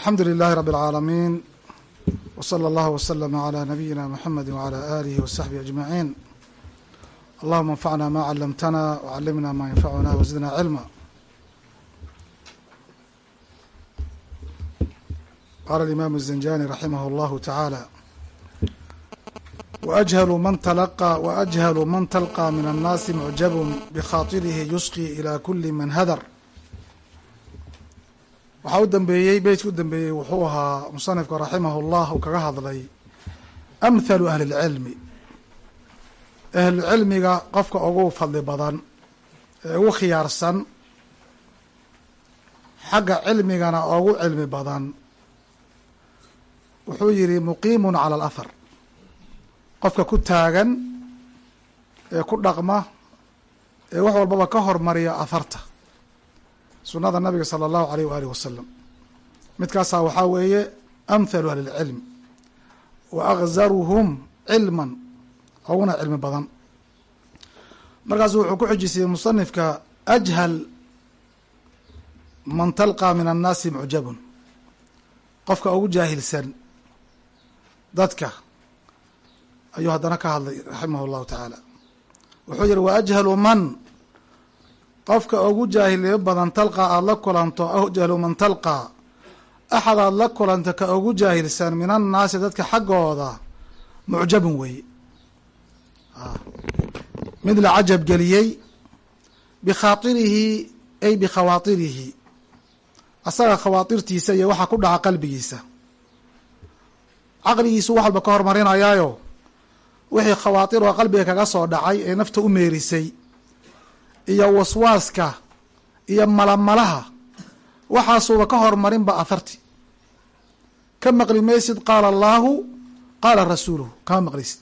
alxamdu lilahi rab اlcaalamiin wslى اllah wslm عlى nabiyina mxamedi wعlى alihi wsaxbihi aجmaciin allahuma anfacna ma calamtana wcalimna ma yanfacuna wzidna cilma qala اlimam الزanjani raximah اllahu taعaalى وأجهل من تلقى وأجهل من تلقى من الناس معجب بخاطره يسقي إلى كل من هdر waxaa u dambeeyey beytka u dambeeyey wuxuu ahaa musanifka raximah اllah uu kaga hadlay amhalu ahli اlcilmi ahlucilmiga qofka ugu fadli badan ee ugu khiyaarsan xagga cilmigana ugu cilmi badan wuxuu yihi muqiimun cala alahar qofka ku taagan ee ku dhaqma ee wax walbaba ka hormariya aharta sunada nabiga salى اllahu aleyh waalihi wasalam midkaasaa waxaa weeye amhalu ahli اlcilm wa akzaruhum cilma uguna cilmi badan markaasu wuxuu ku xujisiyey musanifka ajhal man talqى min annaasi mucjabun qofka ugu jaahilsan dadka ayuu haddana ka hadlay raximah اllahu tacaala wuxuu yihi wa ajhalu man qofka ugu jaahilnimo badan talqa aada la kulanto ajhalu man talqaa axad aada la kulanto ka ugu jaahilsan min annaasi dadka xaggooda mucjabun weeye mid la cajab geliyey bikhaatirihi ay bikhawaatirihi asaga khawaatirtiisa iyo waxa ku dhaca qalbigiisa. Caqligiisu wax walba ka hormarinayaayo. Wixii khawaatir oo qalbiga kaga soo dhacay ee nafta u meerisay iyo waswaaska iyo malamalaha waxaasuuba ka hormarinba atharti ka maqli maysid qaala allaahu qaala rasuuluhu kama maqlisid.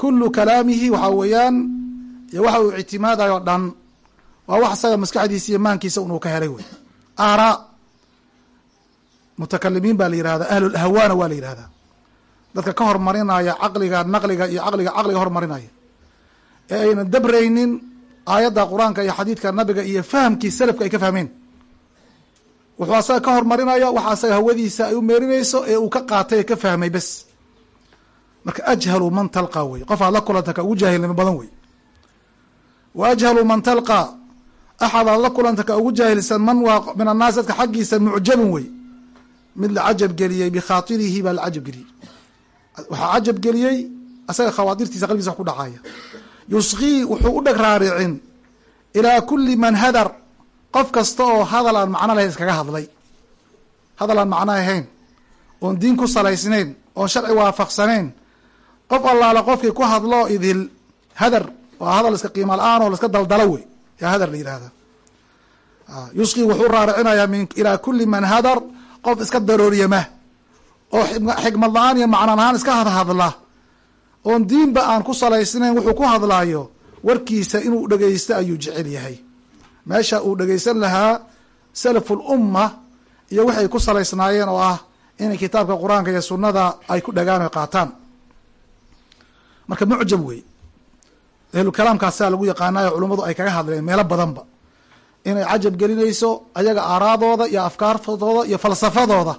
Kulu kalaamihi waxaa weeyaan iyo waxa uu ictimaadayo o dhan waa wax isaga maskaxdiisa iyo maankiisa unuu ka helay wey. Aaraa mutakalimiin baa la yihahdaa ahlulahwaana waa la yihahdaa dadka ka hormarinaya caqliga naqliga iyo caqliga caqliga hormarinaya. Ee aynan dabraynin aayadda qur'aanka iyo xadiidka nabiga iyo fahamkii selafka ay ka fahmeen. Wuxuu asaga ka hormarinaya waxa asaga hawadiisa ay u meerinayso ee uu ka qaatay ee ka fahmay bes. Marka ajhalu man talqa wey. Qof la kulanta ka ugu jaahilnimo badan wey. Wa ajhalu man talqa. Axad aad la kulanta ka ugu jaahilsan man waa min annaas dadka xaggiisa mucjabun wey. Mid la cajab geliyey bikhaatirihi baa la cajab geliyey. Waxaa cajab geliyey asaga khawaatirtiisa qalbigiisa wax ku dhacaya yusqii wuxuu u dheg raaricin ilaa kuli man hadar. Qof kasta oo hadal aan macno lahayn iskaga hadlay. Hadal aan macno ahayn oon diin ku salaysnayn oon sharci waafaqsanayn. Qof allaala qofkii ku hadlo idil hadar waa hadal iska qiima la'aan oo laiska daldalo wey yaa hadar la yihahda yusqii wuxuu raaricinayaa min ilaa kuli man hadar qof iska darooryama oo xikmad la'aan iyo macno lahaan iska hadhadla oon diinba aan ku salaysnayn wuxuu ku hadlaayo warkiisa inuu dhegeysto ayuu jecel yahay. Meesha uu dhegeysan lahaa salaful umma iyo waxay ku salaysnaayeen oo ah inay kitaabka qur'aanka iyo sunnada ay ku dhagaan oy qaataan. Marka mucjab wey ahlu kalaamkaasaa lagu yaqaanayo culummadu ay kaga hadleen meelo badanba. Inay cajab gelinayso ayaga aaraadooda iyo afkaartooda iyo falsafadooda.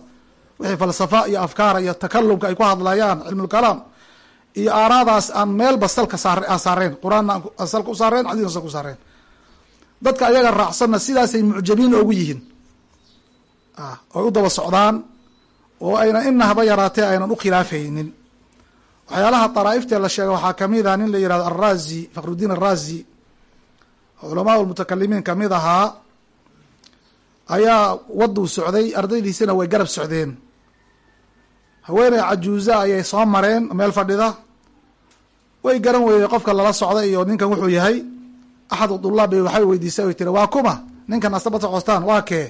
Wixii falsafa iyo afkaara iyo takalumka ay ku hadlayaan cilmulkalaam iyo aaraadaas aan meelba salka aan saareen qur'aanna aan salka u saareen xadiisna salka u saareen dadka ayaga raacsanna sidaasay mucjabiin ogu yihiin. Oy u daba socdaan oo aynan ina haba yaraatee aynan u khilaafaynin. Waxyaalaha daraa'iftee la sheega waxaa ka mid ah nin la yihahdo alrazi fakhrudiin alrazi culamaa lmutakalimiin ka mid ahaa ayaa waduu socday ardaydiisina way garab socdeen haweeney cajuuza ayay soo mareen meel fadhida. Way garan weyday qofka lala socda iyo ninkan wuxuu yahay. Axad dulaab bay waxay weydiisay oy tiri waa kuma? Ninkan asabata coostaan waa kee?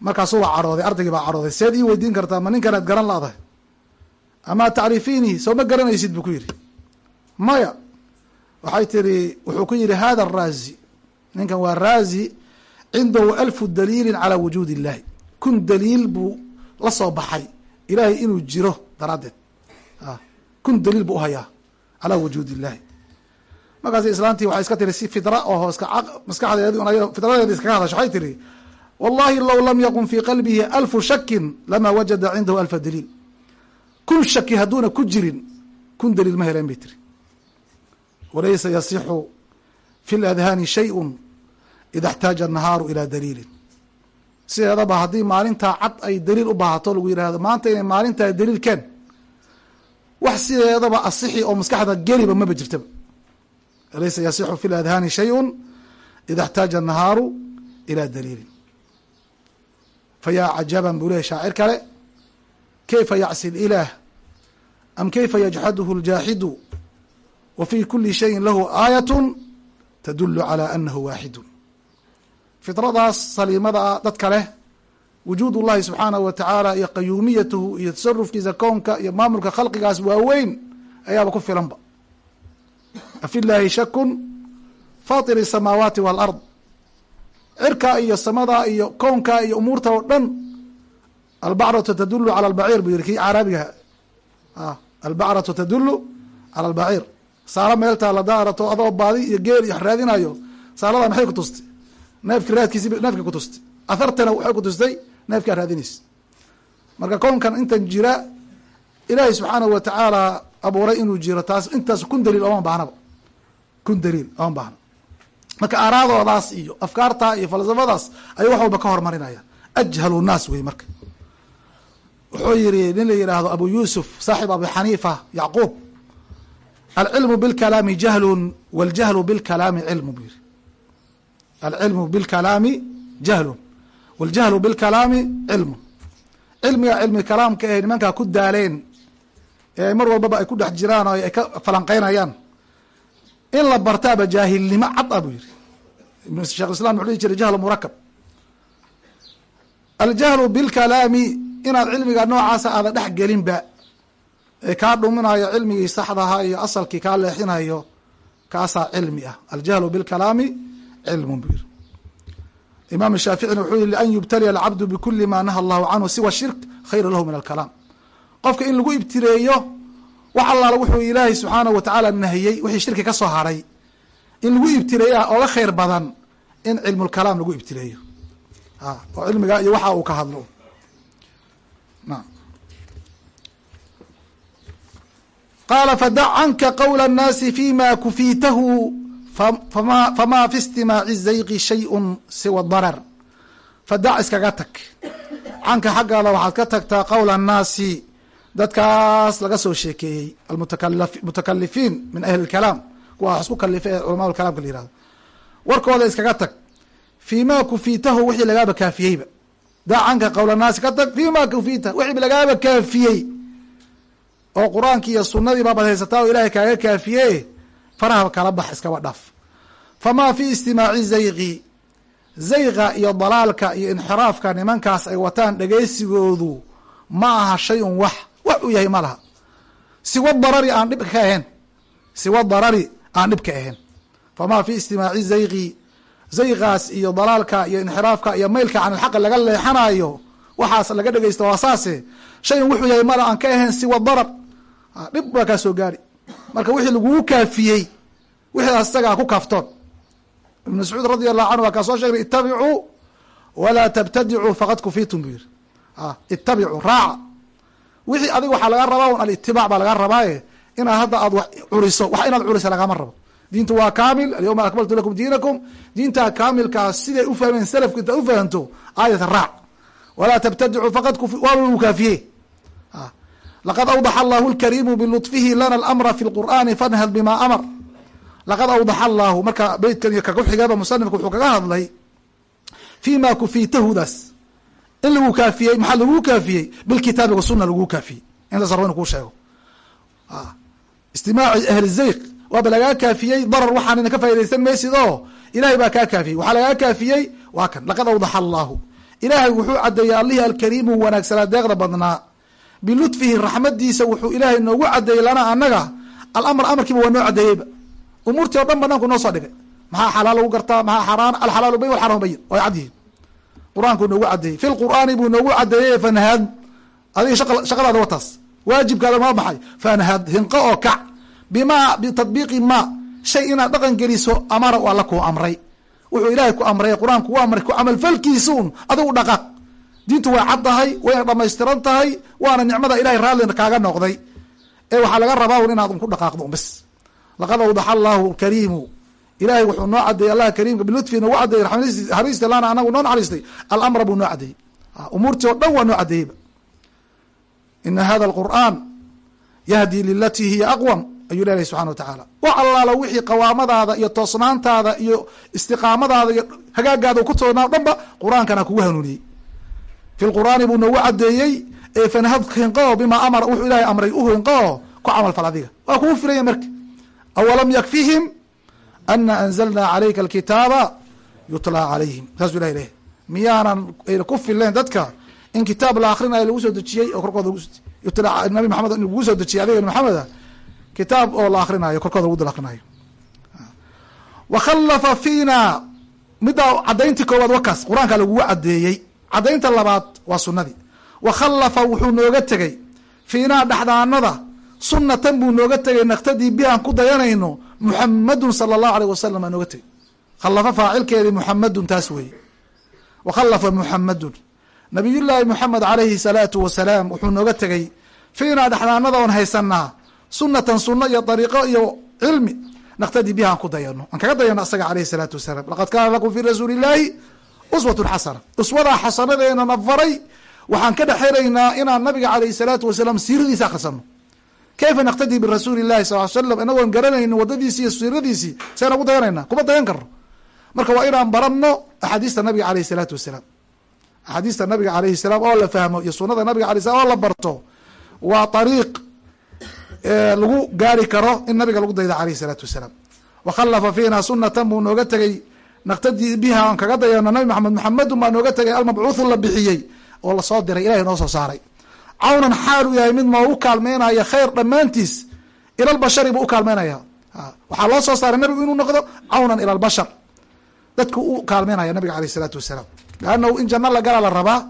Markaasuu waa cadhooday ardaygii baa cadhooday seed ii weydiin kartaa ma ninkanaad garan la-dahay amaa tacrifiini soo ma garanaysid buu ku yidhi. Maya waxay tiri wuxuu ku yihi hada raazi ninkan waa raazi cindahu alfu daliilin calaa wujuudi illahi kun daliil buu la soo baxay ilahay inuu jiro daraaddeed. Ah, kun daliil buu uhayaa calaa wujuud illahi markaas islaantii waxay iska tiri si fidra oo maskaxdeed fidradeedi iskaga hadasho waxay tiri wallahi low lam yaqum fii qalbihi alfu shakin lamaa wajada cindahu alfa daliil. Kun shaki hadduuna ku jirin kun daliil ma heleen bay tiri. Walaysa yasixu fi ladhaani shayun ida اxtaaja annahaaru ilaa daliilin sideedaba haddii maalintaa cad ay daliil u baahato lagu yihahdo maanta inay maalintaa daliil keen wax sideedaba asixi oo maskaxda geliba maba jirtaba laysa yasixu fi ladhaani shayun ida اxtaaja الnahaaru ilى daliilin fayaa cajaban buu lehay shaacir kale kayfa yacsi اlilah am kayfa yajxaduhu اljaaxidu wa fi kuli shayin lahu aayat tadulu calى anahu waaxidu fidradaas saliimada ah dadka leh wujuud ullahi subxaanahu wa tacaala iyo qayuumiyatuhu iyo tasarufkiisa koonka iyo maamulka khalqigaas waaweyn ayaaba ku filanba. Afi llaahi shakun fatir isamaawaati waalard cirka iyo samada iyo koonka iyo umuurta oo dhan albacratu tadulu cala albaciir buu yihi kii carabigaha ah, albacratu tadulu cala albaciir. Saalo meel taala daarato adoo baadi iyo geel iyo raadinayo saalada maxay ku tustay neefki raadkiisi neefka ku tustay. Athartana waxay ku tustay neefkaa raadinaysa marka kownkan intan jira ilaahay subxaanahu wa tacaala abuuray inuu jiro taas intaas kun daliil ooma baahnaba kun daliil ooma baahna. Marka aaraadoodaas iyo afkaartaa iyo falsafadaas ayuu wax walba ka hormarinaya ajhalu naas wey marka. Wuxuu yihi nin la yidhaahdo abu yuusuf saaxib abu xaniifa yacquub alcilmu bilkalaami jahlun waljahlu bilkalaami cilmu buu yihi alcilmu bilkalaami jahlun waljahlu bilkalaami cilmu cilmiga cilmi kalaamka ee nimankaa ku daaleen ee mar walbaba ay ku dhex jiraan oo ay ka falanqeynayaan in la bartaaba jaahilnimo cad a buu yihi shekh islam wuxuu dhihi jiray jahlu murakab aljahlu bilkalaami inaad cilmiga noocaasa aada dhex gelinba ee kaa dhuminayo cilmigii saxdaha iyo asalkii kaa leexinayo kaasaa cilmi ah aljahlu bilkalaami cilmu buu yihi imaam shaaficina wuxuu yihi lian yubtaliya alcabdu bikuli ma naha allahu canhu siwa shirk khayra lahu min alkalaam qofka in lagu ibtileeyo wax allaala wuxuu ilaahay subxaanahu wa tacaala nahiyey wixii shirki ka soo haray in lagu ibtileeya oga khayr badan in cilmulkalaam lagu ibtileeyo oo cilmiga iyo waxa uu ka hadlo. Qaala fadac canka qowla الnaasi fima kufiitahu famaa fi istimaaci zayqi shayun siwa darar. Fadac iskaga tag. Canka xaggaada waxaad ka tagtaa qowl annaasi dadkaas laga soo sheekeeyey almutakalifiin min ahli lkalaam kuwa wax isku kalifay ee culama lkalaamka la yihahdo warkooda iskaga tag. Fii ma kufiitahu wixii lagaaba kaafiyeyba. Daa canka qowlanaasi ka tag fii ma kufiitahu wixiiba lagaaba kaafiyey. Oo qur'aankii iyo sunadii baabaad haysataa oo ilaahay kaaga kaafiye faraha kala bax iskaba dhaaf famaa fi istimaaci zayqi zayqa iyo dalaalka iyo inxiraafka nimankaas ay wataan dhegeysigoodu ma aha shay-un wax wax uu yahay ma laha siwa darari aan dhibka ka ahayn siwa darari aan dhibka ahayn famaa fi istimaaci zayqi zayqaas iyo dalaalka iyo inxiraafka iyo maylka can ilxaqi laga leexanayo waxaas laga dhegeysto waa saase shayan wuxuu yahay mala aan ka ahayn siwa darar dhib baa kaa soo gaari marka wixii lagugu kaafiyey wixii asagaa ku kaaftoon ibn mascuud radi allahu canhu waa kaa soo sheegay itabicuu walaa tabtadicuu faqad kufiitum buu yihi itabicuu raaca wixii adiga waxaa laga rabaa un alitibaac baa laga rabaaye inaad hadda aad wax curiso wax inaad curisa lagama rabo. Diintu waa kaamil alyawma akmaltu lakum diinakum. Diintaa kaamilkaa siday ufahmeen salafku intaad ufahanto aayata raac. Walaa tabtadicuu faqad waaba lagu kaafiye laqad awdaxa allahu lkariimu bilطfihi lana alamra fi lqur'ani fanhad bima amar laqad awdaxa allahu marka beytkan iyo kaku xigaba musanifku wuxuu kaga hadlay fi ma kufiitahudaas in lagu kaafiyey maxaa lagu kaafiyey? Bilkitaabi wasuna lagu kaafiyey. Intaas raba inu kuu sheego. Istimaaci ahli zayq waaba lagaa kaafiyey darar waxaan ina ka faa'idaysan maysid oo baa kaa kaafiyey. Waxaa lagaa kaafiyey waa kan laqad awdaxa allahu. Ilaahay wuxuu cadeeyey allihii alkariimu wanaagsanaa deeqda badnaa. Bilutfihi raxmadiisa wuxuu ilaahay noogu cadeeyey lana anaga alamr amarkiiba waa noo cadeeyeyba umuurtii o dhan banaanku noo soo dhigay. Maxaa xalaal lagu gartaa? Maxaa xaraan? Alxalaalu bayn walxaraam bayin way cad yihiin. Qur'aankuu noogu cadeeyey fi lqur'aani buu noogu cadeeyey fanhad. Adiga shaqadaada wataas waajibkaada maa maxay fanhad hinqo oo kac. Bima bitadbiiqi ma. Shay inaad dhaqan geliso amara u alla kuu amray. Wuxuu ilaahay ku amray qur'aanku u amray ku camalfalkiisa un adigu dhaqaaq diintu way cad tahay wayna dhamaystiran tahay waana nicmada ilahay raallina kaaga noqday. Ee waxaa laga rabaa un inaad un ku dhaqaaqdo un bas laqad awdaxa allahu kariimu ilahay wuxuu noo cadeeyey allah kariimka bilutfi noogu cadeeyey naxariista lana anagu noo naxariistay. Alamra buu noo cadeeyey. Umuurtii o dhan waa noo cadeeyeyba. Ina hada alqur'aan yahdi lilatii hiya aqwam ayuu leeyahy subxana wa tacaala wax allaala wixii qawaamadaada iyo toosnaantaada iyo istiqaamadaada iyo hagaagaada ku toosnaa o dhanba qur'aankana kugu hanuuniyey. Fi lqur'aani buu noogu cadeeyey ee fanhad hinqoo bimaa amara wuxuu ilaahay amray u hinqoo ku camal fal adiga. Waa kugu filanya marka awalam yakfihim ana anzalna calayka alkitaaba yutlaa calayhim saasuu ilahay leeyahy miyaanan ayna ku fileen dadka in kitaab la akrinayo lagu soo dejiyey oo korkooda nabi maxamed in lagu soo dejiyey adiga maxameda kitaab oo la akrinayo korkooda lagu dul akrinayo wa khallafa fiina middaa caddayntii koowaad wakaas qur'aanka lagugu caddeeyey caddaynta labaad waa sunnadii wa khallafa wuxuu nooga tegey fiinaa dhexdaanada sunnatan buu nooga tegay naktadii bihaan ku dayanayno muxamadun sala allahu aleyh wasalam aa nooga tegey khallafa faacilkeedii muxamadun taas weeye wa khallafa muxamadun nabiyullaahi moxamed calayhi salaatu wasalaam wuxuu nooga tegey fiinaa dhexdaanada oon haysanaa sunatan sunno iyo dariiqo iyo cilmi naktadii bihaan ku dayano aan kaga dayano asaga aleyhi salaatu wasalaam laqad kaana lakum fi rasuuli illaahi uswatun xasana. Uswadaa xasanadeena faray. Waxaan ka dhexelaynaa inaan nabiga alayhi salaatu wasalaam siiradiisi akhrisano kayfa naktadii birasuuli llahi sal slam inagoon garanaynin wadadiisi iyo siiradiisii seen ugu dayanayna kuma dayan karno marka waa inaan baranno axaadiista nabiga aleyhi salaatu wasalaam axaadiista nabiga alayhi salaam oo la fahmo iyo sunada nabiga alay slam oo la barto waa ariiq lagu gaari karo in nabiga lagu dayda aleyhi salaatu wasalaam wa khalafa fiina sunatan buu nooga tegey naktadii biha aan kaga dayano nabi maxamed maxamedun baa nooga tegay almabcuuthu la bixiyey oo la soo diray ilahay noo soo saaray cawnan xaal u yahay mid noogu kaalmeynaya khayr dhammaantiis ila lbashari buu u kaalmeynaya waxaa loo soo saaray nabigu inuu noqdo cawnan ila lbashar dadku u kaalmeynaya nabiga aleyh isalaatu wasalaam. Leannahu in janno la galaa la rabaa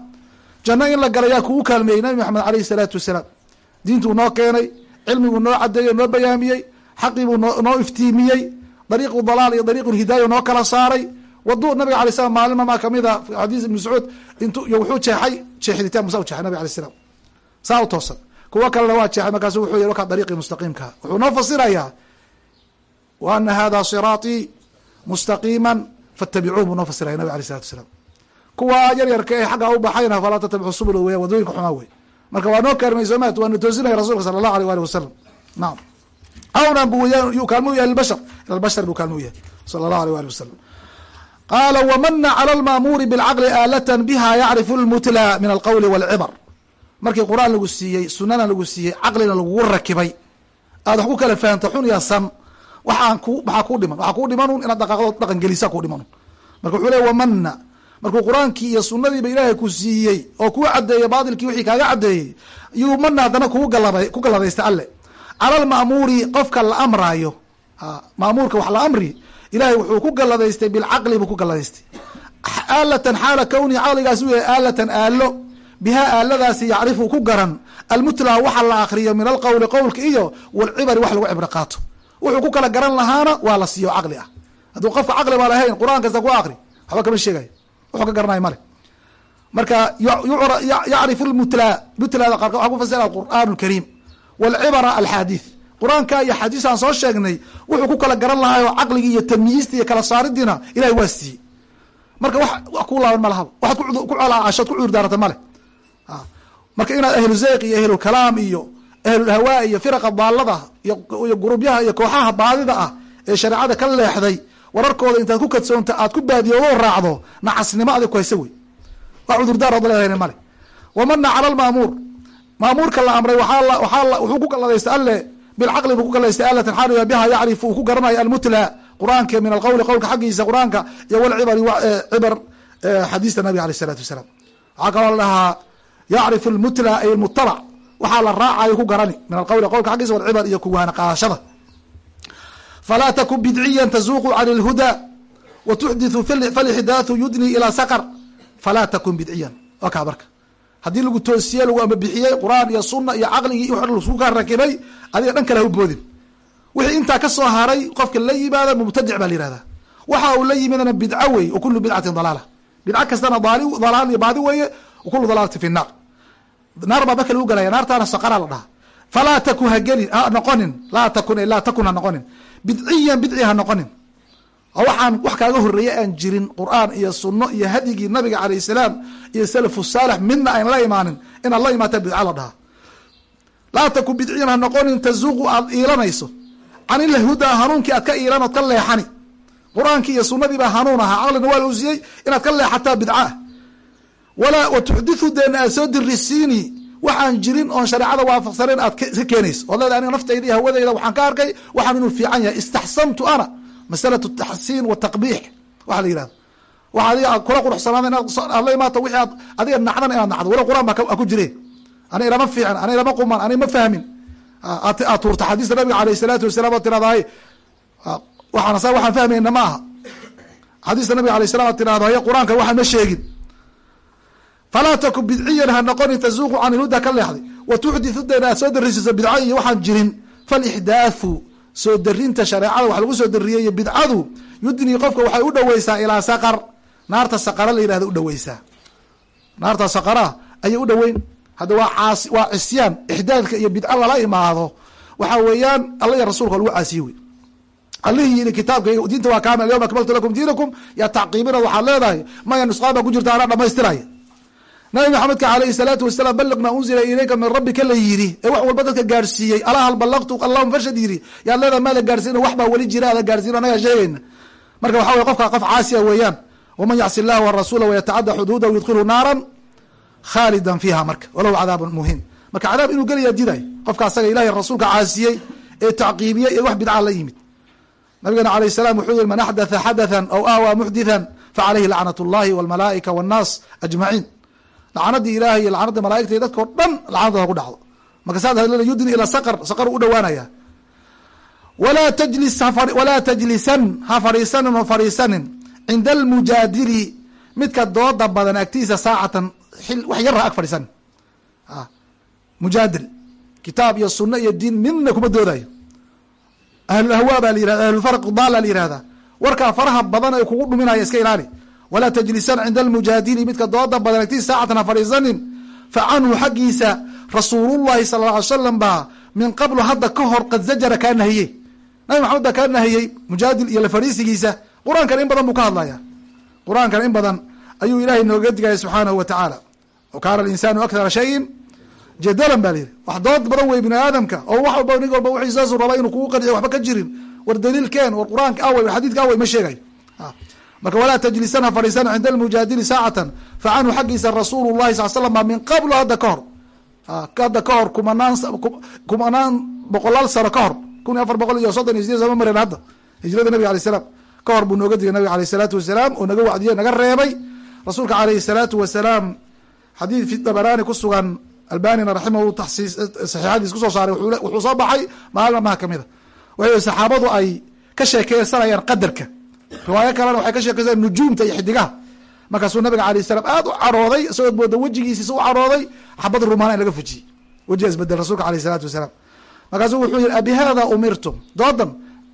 janno in la gala yaa kuu kaalmeeyey nabi maxamed aleyhi salaatu wasalaam. Diintuu noo keenay cilmiguu noo cadeeyey noo bayaamiyey xaqiibuu noo iftiimiyey dariiqu dalaal iyo dariiqu hidaaya noo kala saaray. Waduu nabiga alay slam maalin mamaa kamida xadiis ibn mascuud int wuxuu jeexay jeexiditaan musa u jeexay nabig alay slam saa utoosan kuwa kalena waa jeexay markaasu wuxuu yii wakaa dariiqii mustaqiimkaa wuxuu noo fasirayaa wa ana hada siraatii mustaqiima fattabicuun buu noo fasiraya nabig alay salatu asalaam kuwa yaryarka ee xaggaa u baxayna falaa tatabicuu subula weya waddooyinka xumaa wey marka waa noo kaalmay soomaa waana toosinaya rasulka sala allahu aleyh waali wasalam naam. Awnan buu kaalmo u yahay lilbashar ilabashar buu kaalmo u yahay sala allahu aleyh waali wasalam qaala wamana cala almaamuuri bilcaqli aalatan biha yacrifu lmutla min alqawli walcibar markii qur'aan lagu siiyey sunana lagu siiyey caqlina lagugu rakibay. Aad wax ku kala fahamta xun iyo san waxaan ku maxaa kuu dhiman waxaa kuu dhimanun inaad dhaqaaqdo dhaqan kuu dhimanun. Marka wuxuu ley wamana markuu qur'aankii iyo sunadiiba ilaahay ku siiyey oo kuu cadeeyey baatilkii wixii kaaga cadeeyey yuu mana haddana kugu galaba ku galladaysta alle. Cala qofka la amraayo. Ma'muurka wax la amri ilahay wuxuu ku galladaystay bilcaqli buu ku galladaystay. Aalatan xaala kowni caqligaas u yahay aalatan aalo bihaa aaladaasi yacrifu ku garan. Almutla waxa la akriyo min alqowli qowlka iyo walcibari wax lagu cibro qaato. Wuxuu ku kala garan lahaana waa la siiyo caqli ah. Hadduu qofka caqli baa lahayn qur'aan kasta ku akri waxba kama sheegayo wuxuu ka garanayo male. Marka yacrifu lmutla mutlada qaarkood waxa ku fasira alqur'aan alkariim walcibara alxaadiid qur'aanka iyo xadiis aan soo sheegnay wuxuu ku kala garan lahaay oo caqligii iyo tamyiista iyo kala saaridiina ilahay waa siiyey. Marka wax wax ku laaban ma lahaba waxaad ku colaashood ku cuur daarata male marka inaad ahlu zeyq iyo ahlulkalaam iyo ahlulhawaa iyo firaqa daalada iyo gurubyaha iyo kooxaha baadida ah ee shareecada ka leexday wararkooda intaad ku kadsoonta aad ku baadiyoodo raacdo nacasnimo adig ku haysa wey cudurdaar ood leedahan male wamana cala lmaamuur maamuurka la amray wuxuu ku galladaysta alle bilcaqli buu ku galaystay alatan xaaliga biha yacrifu uu ku garanayo almutla qur'aanka min alqowli qowlka xaggiisa qur'aanka iyo walcibari cibar xadiista nabiga aleyh isalaatu wasalaam waxaa kaloo la dhahaa yacrifu lmutla ay mutalac waxaa la raacayo ku garani min alqowli qowlka xaggiisa walcibar iyo kuwaana qaadashada falaa takun bidciya tazuuqu can اlhuda wa tuxdithu falixdaaثu yudni ilaa saqr falaa takun bidciyan waa kaa marka haddii lagu toosiye lagu ambabixiyey qur'aan iyo suna iyo caqligii iyo lasku ka rakibay adiga dhan kale ha u boodin wixii intaa ka soo haray qofka la yimaada mubtadic baa la yihahdaa waxa uu la yimidna bidco wey wa kulu bidcatin dalaala bidco kastana dalaal iyo baadi weeye wa kulu dalaalati fi naar naar baa marka lagu galaya naartaana saqara la dhahaa. Falaa taku hagelin ha noqonin. Laa takun laa takun ha noqonin. Bidciyan bidci ha noqonin. Waxaan wax kaaga horeeye aan jirin qur'aan iyo sunno iyo hadyigii nabiga alayh salaam iyo salafu saalix midna ayn la imaanin inaad la imaata bidca la dhahaa. Laa takun bidciyan ha noqonin tazuqu aad iilanayso. Can ilhudaa hanuunkii aad ka iilan ood ka leexani. Qur'aankii iyo sunadiibaa hanuun ahaa. Caqlina waa la siiyey inaad ka leexataa bidca wa tuxdithu deena aad soo dirisiini. Waxaan jirin oon shareecada waafaqsaneyn aad ka keenayso. Ood leeda aniga naftayda iyo hawadayda waxaan ka arkay waxaan inuu fiican yahay. Istaxsantu ana. Masalatu taxsiin wa taqbiix. La yihahdo waxa adiga kula quruxsanaada inaad la imaato wixii aad adiga nacdan inaad nacdo. Wala qur'aan baa ku jire ani ilama fiican ani ilama quman ani ma fahmin. Aad tuurta xadiista nabiga alayh salaatu wasalaam oo tirahdahay waxaan sa waxaan fahmayna ma aha. Xadiista nabiga alay salam ad tirahdo haye qur'aanka waxaan ma sheegin falaa takun bidciyan ha noqonin tazuuqu can ilhuda ka leexday wa tuxdithu deen aad soo darisiso bidca iyo waxaan jirin falixdaathu soo darinta shareecada wax lagu soo dariyey iyo bidcadu yudnii qofka waxay u dhoweysaa ilaa saqar naarta saqara la yihahda udhoweysaa naarta saqara ayay u dhoweyn hadda waa caas waa cisyaan ixdaadka iyo bidca lala imaado waxa weeyaan alla iyo rasuulka lagu caasiye wey allihii yii kitaabkayga diinta waa kaamil alyawma akmaltu lakum diinakum yaa tacqiibina waxaad leedahay maya nusqaan baa ku jirta anaa dhamaystiraya nabi maxamedka alayhi salaatu wasalaam balliq maa unzila ilayka min rabbika la yidhi. Ee wax walba dadka gaarsiiyey. Alaa hal ballaqtu? Allahuma farshad yidhi. Yaad leedahay maa la gaarsiina wax baa weli jira ada gaarsiin anagaa sheegayna. Marka waxa wey qofka qof caasiya weeyaan waman yacsi illaha warasuula wayatacada xuduudahu yudkhilu naaran khaalidan fiiha marka. Walahu cadaabun muhiim. Marka cadaab inuu gelayaa diday qofka asaga rasuulka caasiyey ee tacqiibiyey ee wax bidca la yimid. Nabigana alayh salam wuxuu yihi man axdatha xadathan aw aawaa muxdithan facalayhi lacnat اllahi walmalaa'ika wاnnaas ajmaciin lacnadii ilahay iyo lacnadii malaigta iyo dadkao dhan lacnadooda ku dhacdo. Marka saas yudni ila saqr saqar u dhowaanaya. Walaa tajlis walaa tajlisan ha fadhiisanin oo fadhiisanin cinda almujaadili midka dooda badan agtiisa saacatan wax yarra ag fadhiisanin mujaadil kitaab iyo suno iyo diin midna kuma doodayo ahlulahwa baa la yirahda ahlulfarq daala la yihahdaa warkaa faraha badan ee kugu dhuminaya iska ilaali walaa tajlisan cinda almujaadili midka dooda badan agtiisa saacatan ha fadhiisanin fa canhu xaggiisa rasuulullahi sala alla alay slam baa min qablu hadda ka hor qad zajara kaa nahiyey nabi maxamed baa kaa nahiyey mujaadil iyo la fadhiisigiisa qur'aankan in badan buu ka hadlaya qur'aankan in badan ayuu ilahay nooga digaya subxaanahu wa tacaala wa kaana alinsaanu akthara shayin jadalan ba la yihi wax dood badan wey bini aadamka oo wax walba nig walba wixiisaasu raba inuu kugu qanciyo marka walaa tajlisan ha fadhiisana cinda almujaadili saacatan fa canhu xaggiisa rasuulu llahi sal slam baa min qablo hadda ka hor. Hadda ka hor kumanaan kumanaan boqolaal sano ka hor kun iyo afar boqol iyo soddon iyo sideed sama mareen hadda. Hijrada nabiga alay salam ka hor buu nooga digay nabiga aleyh salaatu wasalaam oo naga wacdiye naga reebay. Rasuulka aleyhi salaatu wasalaam xadiid fi dabaraani ku sugan albanina raximah taxsiis saxiixadiis ku soo saaray wuxuu soo baxay maalin maha kamida waxay saxaabadu ay ka sheekeysanayaan qadarka riwaayo kalena waxay ka sheekeysanayaan nujuumta iyo xidigaha markaasuu nabiga alayh salam aad u carooday isagoo mooda wejigiisiisa u carooday xabad rumaana in laga fujiyey wejiga isbeddel rasuulka aleyh salaatu wasalaam. Markaasuu wuxuu yihi abi hada umirtum? Doodan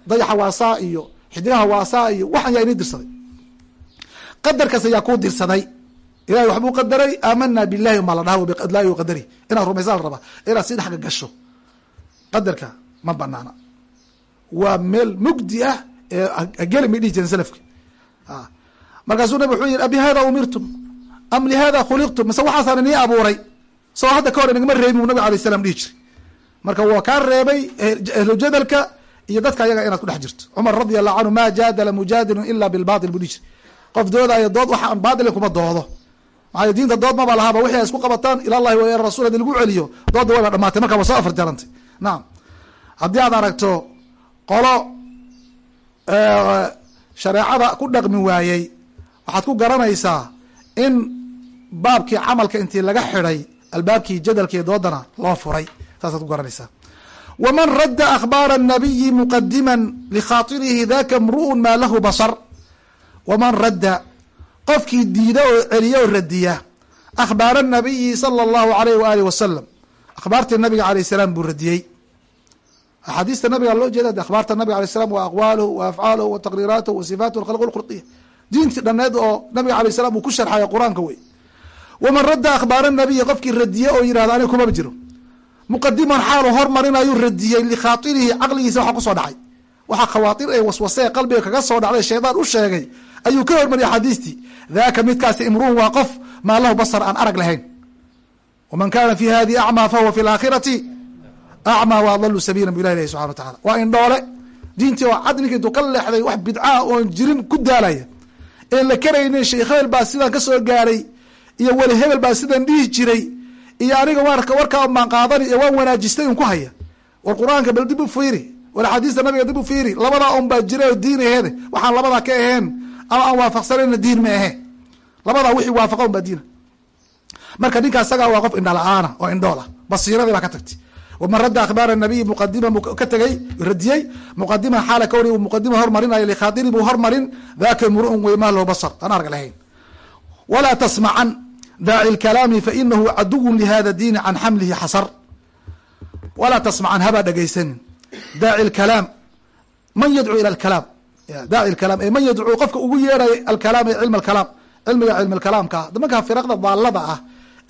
dayaxa waasaa iyo xidigaha waasaa iyo waxan yaa inii dirsaday. Qadarkaas ayaa kuu dirsaday. Ilahay waxbuu qadaray aamana bilahi umaa la dhaha biqadlaahi qadari. Inaad rumaysa la rabaa inaad si dhexga gasho. Qadarka ma banaana waa meel mugdi ah geli markaasuu nabig wuxuu yihi abi hada umirtum? Am lihada khuliqtum? Mise waxaasaan inii abuuray. Sao hadda ka hor inagama reebin bu nabig alay salam dhihi jiray. Marka waa kaa reebay ahlujadalka iyo dadka ayaga inaad ku dhex jirto. Cumar radi allahu canhu ma jaadala mujaadilun ila bilbatil buu dhihi jiray. Qof doodayo dood waxaan baatilin kuma doodo. Maxaa diinta dood maba lahaaba wixii ay isku qabataan ila llahi wa rasul lagu celiyo doodda wayba dhamaatay markaa waa soo afar jarantay nacam haddii aad aragto qolo shareecada ku dhaqmi waayey waxaad ku garanaysaa in baabkii camalka intii laga xidhay albaabkii jadalkii doodana loo furay saasaad ku garanaysaa waman radda akhbaara الnabiyi muqadima likhaطirihi daka mru'un maa lahu basar waman radda qofkii diida oo celiya oo radiya akhbaara الnabiyi salى اllahu alayh waaalih wasalam akhbaartii nabiga alayh salaam buu radiyey axaadiista nabiga loo jeeda de akhbaarta nabiga alay slam wa aqwaaluhu wa afcaaluhu wa taqriiraatuhu wa sifaatuhu alkhalq lqurdiya diintii dhanneed oo nabiga alay salam uu ku sharxayo qur'aanka wey waman radda akhbaara nabiyi qofkii radiye oo yihahda aniga kumaba jiro. Muqadiman xaalu hormarinayuu radiyey likhaairihi caqligiisa waxa ku soo dhacay. Waxaa khawaatir ee waswasee qalbiga kaga soo dhacday shaydaan u sheegay ayuu ka hormariyay axaadiistii daka midkaasi imruun waa qof maa lahu basar aan arag lahayn. Waman kana fi hadihi acmaa fahuwa fi laakhirati acmaa wa adalu sabiila bu ilah ilahi subxana wa tacala waa indhoole diintii oo cadniga intuu ka leexday wax bidcaa oon jirin ku daalaya een la karaynin sheekh baa sidaan ka soo gaaray iyo weli baa sidan dhihi jiray iyo aniga warka warkaa maan qaadani iyo waan wanaajistay un ku haya war qur'aanka bal dib u fiiri war nabiga dib u fiiri labadaa un jira oo diin aheede waxaan labadaa ka aheen ama aan waafaqsanayna diin ma ahe labadaa wixii waafaqa un diina marka ninka isagaa waa qof indhala-aana oo indhool basiiradii baa ka tagtay waman radda akhbaar nabiyi muqadima ka tegey radiyey muqadima xaala kowni muqadima hormarinayo likhaatiri buu hormarin daka imruun wey maa lahu basar aan arg lahayn walaa tasmacan daaci lkalaami fainahu caduwun lihada diini can xamlihi xasar walaa tasmacan habaa dhegaysanin daaci lkalaam man yadcuu ila alkalaam daaci lkalaam ee man yadcuu qofka ugu yeerayo alkalaam ee cilm alkalaam cilmiga cilm alkalaamka ah markaa firaqda daalada ah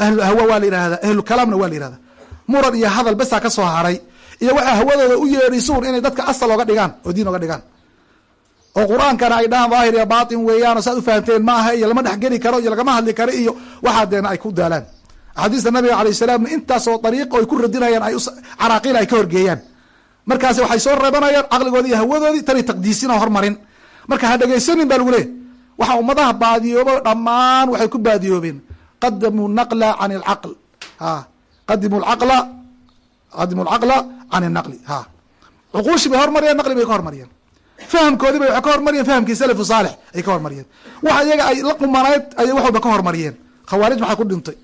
ahlu ahwa waa la yihahda ahlukalaamna waa la yihahda muran iyo hadal besaa ka soo haray iyo waxaa hawadooda u yeerisuun inay dadka asal oga dhigaan oo diin oga dhigaan. oo qur'aankana ay dhahaan daahir iyo baatin weeyaanoo saad ufahamteen ma aha iyo lama dhexgeli karo iyo lagama hadli karo iyo waxaa deena ay ku daalaan. Axaadiista nabiga alayh salaamna intaasoo dariiq ay ku radinayaan ay caraaqiil ay ka horgeeyaan. Markaas waxay soo reebanayaan caqligoodi iyo hawadoodii tani taqdiisin oo hormarin marka ha dhegaysanin baa lagu leey ummadaha baadiyoobo dhammaan waxay ku baadiyoobeen. Qadamuu naqla can alcaql a qadimu lcaqla qadimu lcaqla can inaqli ha. Cuquushii bay hormariyeen naqli bay ka hormariyeen. Fahamkoodii bay waxay ka hormariyeen fahamkii salafu saalix ay ka hormariyeen. Waxa iyaga ay la qumanayd ayay wax ka hormariyeen. Khawaarij maxay ku dhintay?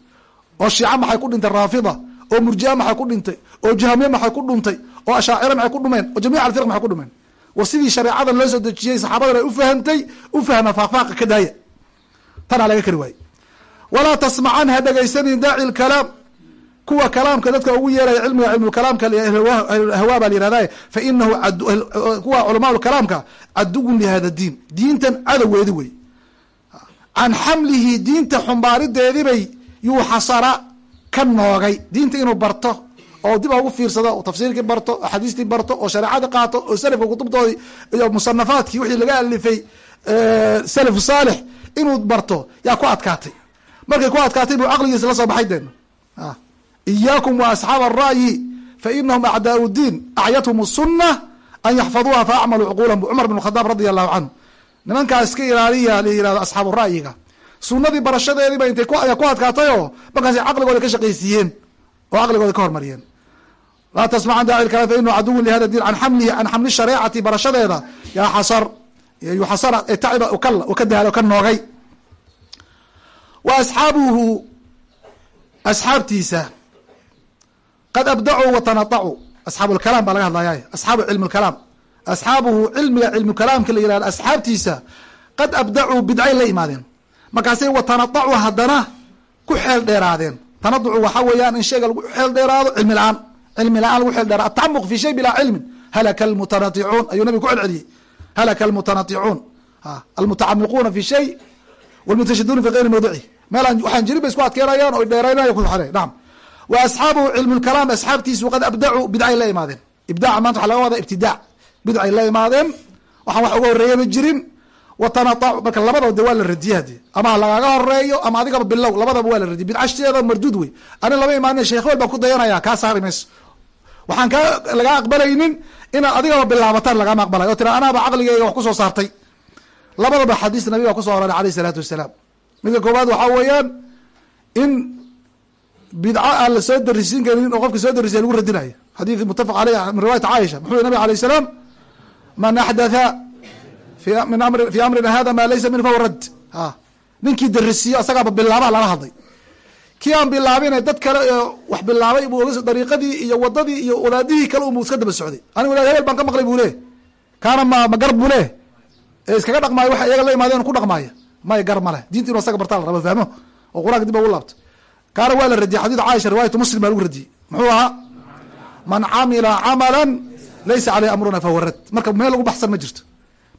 Oo shiica maxay ku dhintay? Raafida. Oo murjia maxay ku dhintay? Oo jahamiye maxay ku dhuntay? Oo ashaacira maxay ku dhumeen? Oo jamiic alfirq maxay ku dhumeen? War sidii shareecadan loo soo dejiyey saxaabadan ay u fahamtay u fahma faaqfaaqa ka daaya. Tanaa laga kari waaye walaa tasmacan ha dhegaysanin daaci lkalaam kuwa kalaamka dadka ugu yeeraya cilmiga cilmukalaamka ahlulahwaa baa la yihahday fa inahu kuwa culamaa kalaamka caduwun lihada diin diintan cadowgeedi wey. Can xamlihi diinta xumbaarideedibay yuu xasara ka noogay. Diinta inuu barto oo dib ugu fiirsado tafsiirkii barto oo xadiistii barto oo shareecadii qaato oo salafka kutubtoodii iyo musanafaadkii wixii laga alifay salafu saalix inuu barto yaa ku adkaatay. Markay ku adkaatay buu caqligiisa la soo baxay deen iyaakum wa asxaab ara'yi fainahum acdaau diin acyathum الsuna an yaxfaduuha faacmaluu cuquulan bu cumar bn khadaab radia allahu canhu nimankaa iska ilaaliya la yihahdo asxaabu ra'yiga sunadii barashadeediiba intay ku adkaatayoo markaasay caqligooda ka shaqaysiiyeen oo caqligooda ka hormariyeen laa tasmacan daaci lkalaam fa caduwun lihada diin an xamlihi can xamli shareecati barashadeeda yaa xasar yuxasara ee taciba u ka daalo ka noogay wa asxaabuhu asxaabtiisa qad abdacuu watanatacuu asxaabu lkalaam baa laga hadlaya asxaabu cilmi lkalaam asxaabuhu cilmiga cilmu kalaamka la yihahdo asxaabtiisa qad abdacuu bidcay la imaadeen markaasay watanatacuu haddana ku xeel dheeraadeen tanaducu waxaa weeyaan in shayga lagu xeel dheeraado cilmi la'aan cilmi la'aan lagu xeel dheeraado atacamuq fi shay bilaa cilmin halaka almutanaticuun ayuu nabiga ku celceliyey halaka almutanaticuun almutacamiquuna fi shay wlmutashiduuna fi gayri mawduci meelaan waxaan jirin bay isku adkeenayaan oo dheeraynaya kuxore nacam wa asxaabuhu cilmu lkalaam asxaabtiisu qad abdacuu bidcay la imaadeen. Ibdaca maanta waxa laga wadaa ibtidaac bidcay la imaadeen. Waxaan wax uga horreeyaba jirin. Watanaacu marka labadaba de waa la radiye hadi ama lagaaga horeeyo ama adigaba bilow labadaba waa la radiye bidcashteeda marduud wey. Ani lama imaanin sheekh wel ku dayanaya kaa saari mayso. Waxaan kaa lagaa aqbalaynin inaad adigaba bilaabataan lagama aqbalay. Oo tira anaaba caqligeyga wax ku soo saartay. Labadaba xadiis nabi baa kuso aroray alayh isalaatu wasalaam. Midka koowaad waxaa weeyaan in bidco aan la soo darisiin karin oo qofka soo darisiya lagu radinayo xadiid mutafaq aleyh min riwayati caaisha muxuu yhi nabig alayh salaam man axdatha fi amrina hada ma laysa min fahuwa radd. A ninkii darisiyo asagaaba bilaabaa lala hadlay. Kii aan bilaabine dad kale wax bilaabay bu dariiqadii iyo wadadii iyo wadaadihii kale unbu iska daba socday. Anigu hebel baan ka maqlay bu le kaana ma ma gar bu le ee iskaga dhaqmaayo waxa iyaga la imaadeen ku dhaqmaaya. May gar ma diinta inu asaga bartaa la rabo fahmo? Oo qur'aanka dib ugu laabto kaana waa la radiyey xadiid caaisha riwaayatu muslim baa lagu radiyey muxuu ahaa? Man camila camalan laysa caleyh amruna fahuwa rad marka meel lagu baxsan ma jirto.